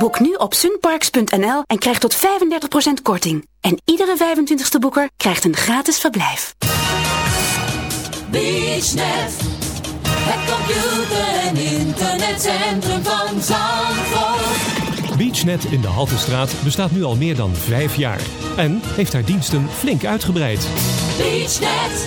Boek nu op sunparks.nl en krijg tot 35% korting. En iedere 25ste boeker krijgt een gratis verblijf. BeachNet, het computer- en internetcentrum van Zandvoort. BeachNet in de Haltestraat bestaat nu al meer dan vijf jaar en heeft haar diensten flink uitgebreid. BeachNet,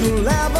to level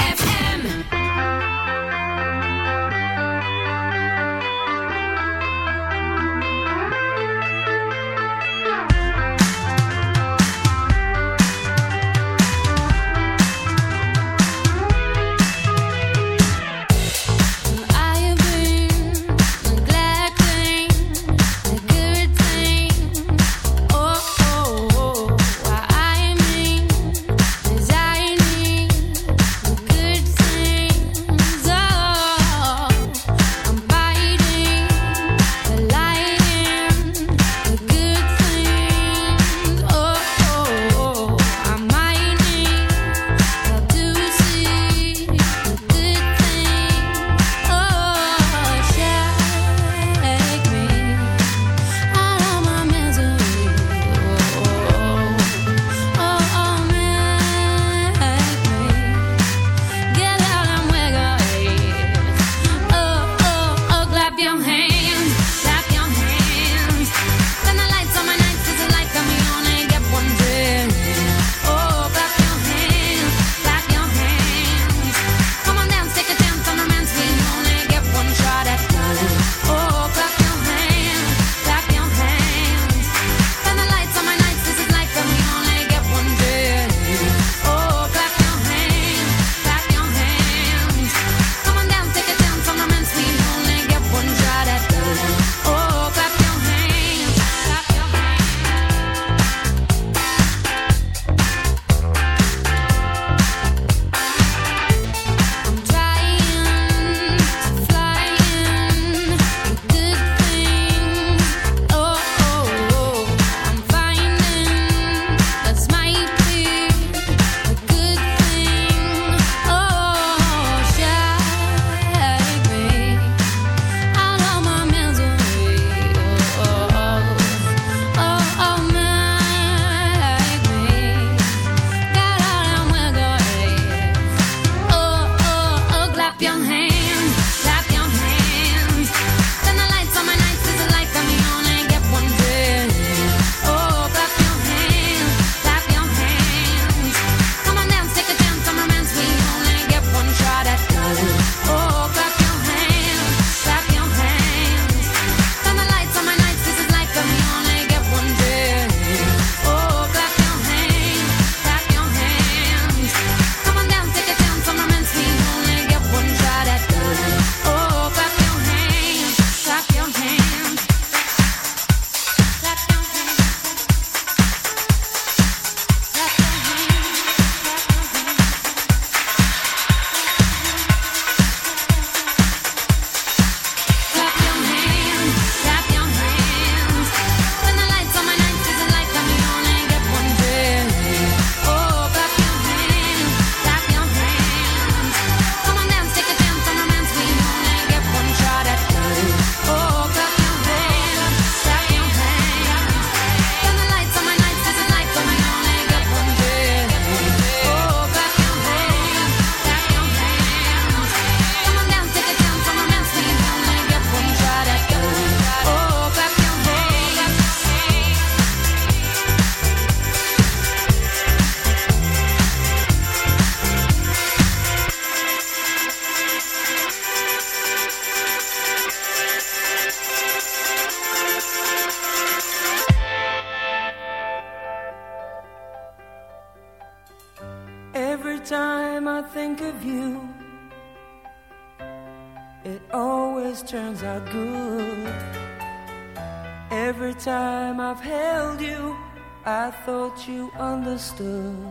understood.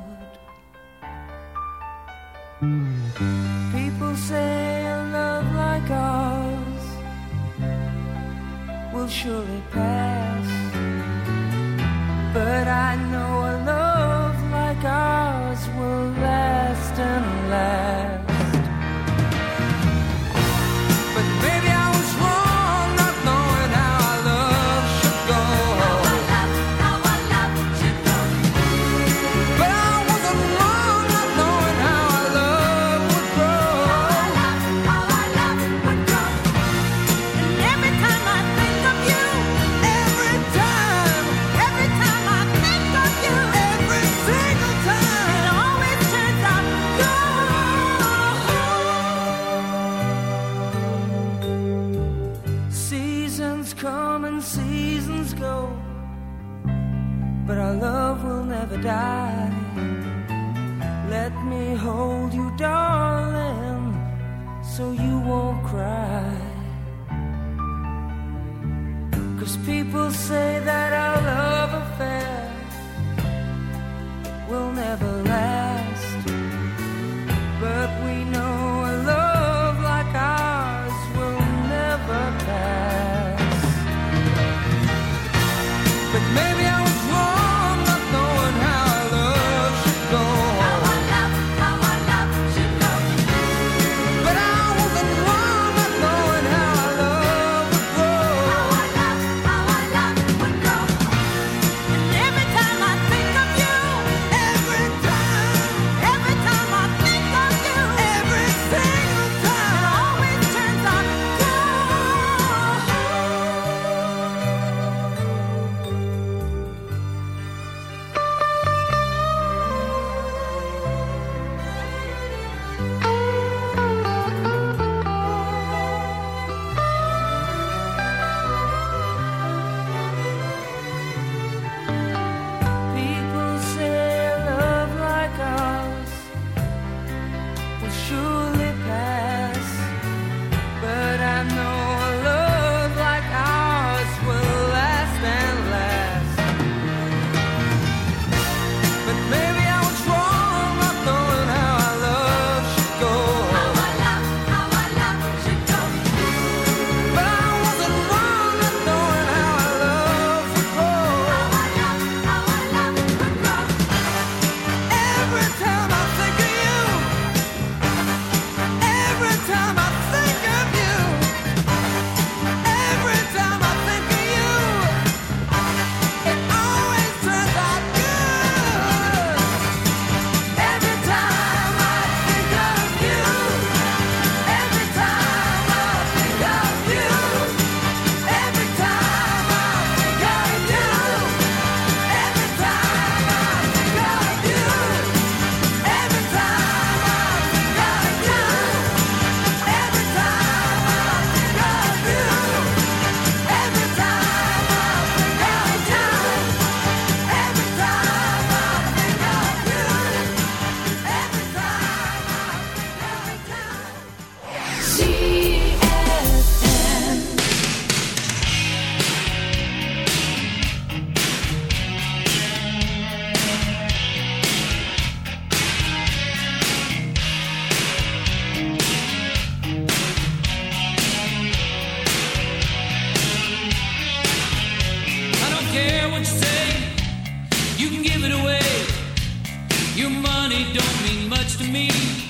To me.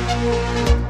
Música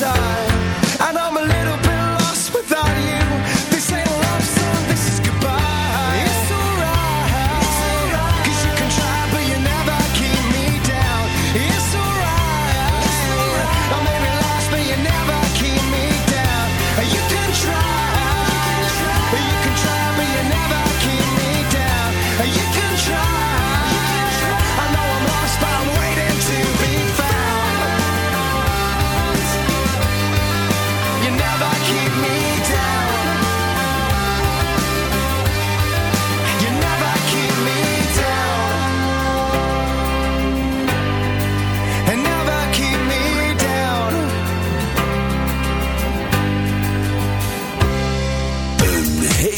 side.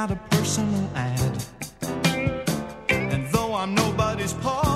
out a personal ad. And though I'm nobody's part,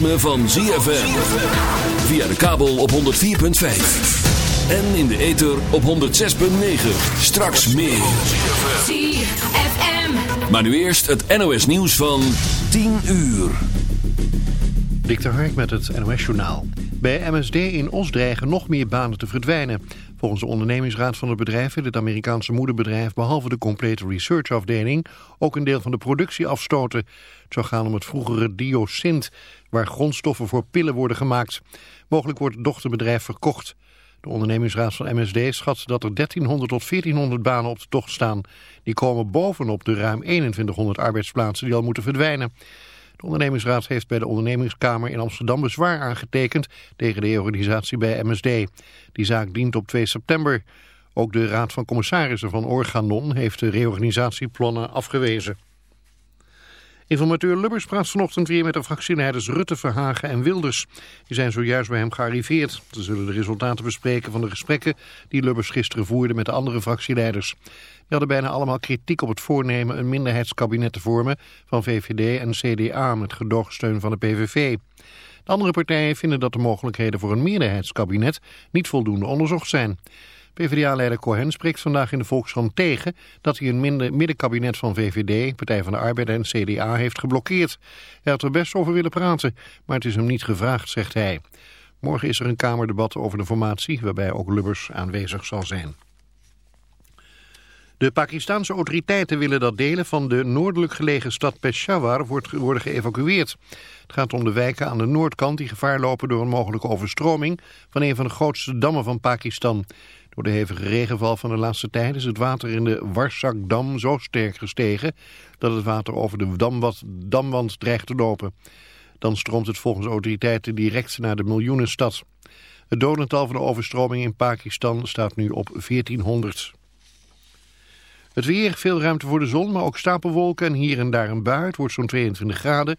ritme van ZFM. Via de kabel op 104.5. En in de ether op 106.9. Straks meer. ZFM. Maar nu eerst het NOS nieuws van 10 uur. Dik de Hark met het NOS-journaal. Bij MSD in Os dreigen nog meer banen te verdwijnen. Volgens de ondernemingsraad van het bedrijf wil het Amerikaanse moederbedrijf... behalve de complete researchafdeling ook een deel van de productie afstoten. Het zou gaan om het vroegere Diosint, waar grondstoffen voor pillen worden gemaakt. Mogelijk wordt het dochterbedrijf verkocht. De ondernemingsraad van MSD schat dat er 1300 tot 1400 banen op de tocht staan. Die komen bovenop de ruim 2100 arbeidsplaatsen die al moeten verdwijnen. De ondernemingsraad heeft bij de ondernemingskamer in Amsterdam bezwaar aangetekend tegen de reorganisatie bij MSD. Die zaak dient op 2 september. Ook de raad van commissarissen van Organon heeft de reorganisatieplannen afgewezen. Informateur Lubbers praat vanochtend weer met de fractieleiders Rutte, Verhagen en Wilders. Die zijn zojuist bij hem gearriveerd. Ze zullen de resultaten bespreken van de gesprekken die Lubbers gisteren voerde met de andere fractieleiders. Hadden bijna allemaal kritiek op het voornemen een minderheidskabinet te vormen van VVD en CDA met gedoogsteun van de PVV. De andere partijen vinden dat de mogelijkheden voor een meerderheidskabinet niet voldoende onderzocht zijn. PvdA-leider Cohen spreekt vandaag in de Volkskrant tegen dat hij een minder middenkabinet van VVD, Partij van de Arbeid en CDA heeft geblokkeerd. Hij had er best over willen praten, maar het is hem niet gevraagd, zegt hij. Morgen is er een kamerdebat over de formatie, waarbij ook Lubbers aanwezig zal zijn. De Pakistanse autoriteiten willen dat delen van de noordelijk gelegen stad Peshawar worden geëvacueerd. Het gaat om de wijken aan de noordkant die gevaar lopen door een mogelijke overstroming van een van de grootste dammen van Pakistan. Door de hevige regenval van de laatste tijd is het water in de Warsakdam zo sterk gestegen dat het water over de damwand dreigt te lopen. Dan stroomt het volgens autoriteiten direct naar de miljoenenstad. Het dodental van de overstroming in Pakistan staat nu op 1400. Het weer, veel ruimte voor de zon, maar ook stapelwolken en hier en daar een bui. Het wordt zo'n 22 graden.